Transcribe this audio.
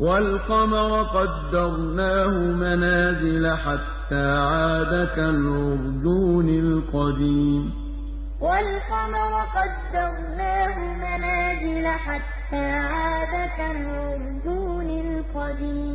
وَالْقَمَرَ قَدَّرْنَاهُ مَنَازِلَ حَتَّىٰ عَادَ كَالْعُرْجُونِ الْقَدِيمِ. وَالْقَمَرَ قَدَّرْنَاهُ مَنَازِلَ حَتَّىٰ عَادَ كَالْعُرْجُونِ الْقَدِيمِ.